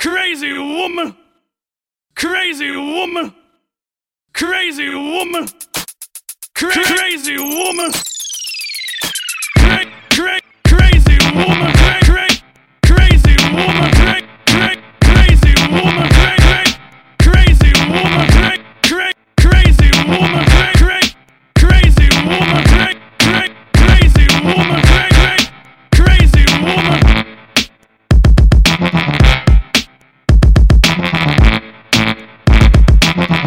Crazy woman. Crazy woman. Crazy woman. Cra- crazy woman. you